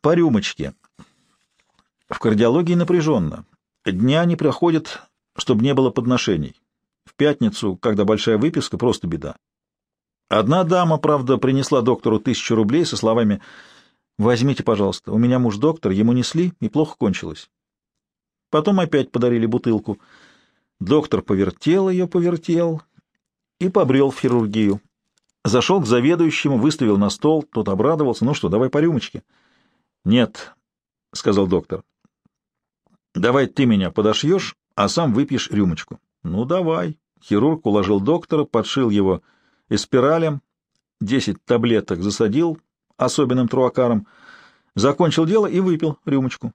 по рюмочке. В кардиологии напряженно. Дня не проходит, чтобы не было подношений. В пятницу, когда большая выписка, просто беда. Одна дама, правда, принесла доктору тысячу рублей со словами «Возьмите, пожалуйста, у меня муж доктор, ему несли, и плохо кончилось». Потом опять подарили бутылку. Доктор повертел ее, повертел и побрел в хирургию. Зашел к заведующему, выставил на стол, тот обрадовался. «Ну что, давай по рюмочке». «Нет», — сказал доктор. «Давай ты меня подошьешь, а сам выпьешь рюмочку». «Ну, давай». Хирург уложил доктора, подшил его эспиралем, десять таблеток засадил особенным труакаром, закончил дело и выпил рюмочку.